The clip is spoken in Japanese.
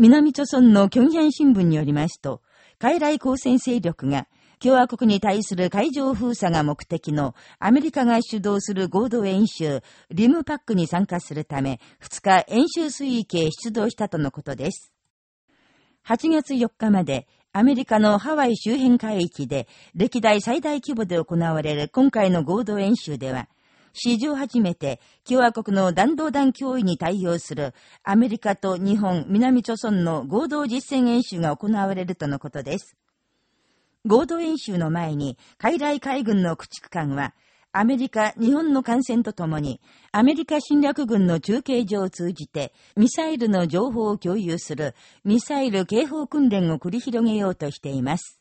南朝村の京ン新聞によりますと、海来交戦勢力が共和国に対する海上封鎖が目的のアメリカが主導する合同演習、リムパックに参加するため、2日演習水域へ出動したとのことです。8月4日まで、アメリカのハワイ周辺海域で歴代最大規模で行われる今回の合同演習では、史上初めて共和国の弾道弾脅威に対応するアメリカと日本、南朝村の合同実践演習が行われるとのことです。合同演習の前に、海来海軍の駆逐艦は、アメリカ、日本の艦船とともに、アメリカ侵略軍の中継所を通じて、ミサイルの情報を共有する、ミサイル警報訓練を繰り広げようとしています。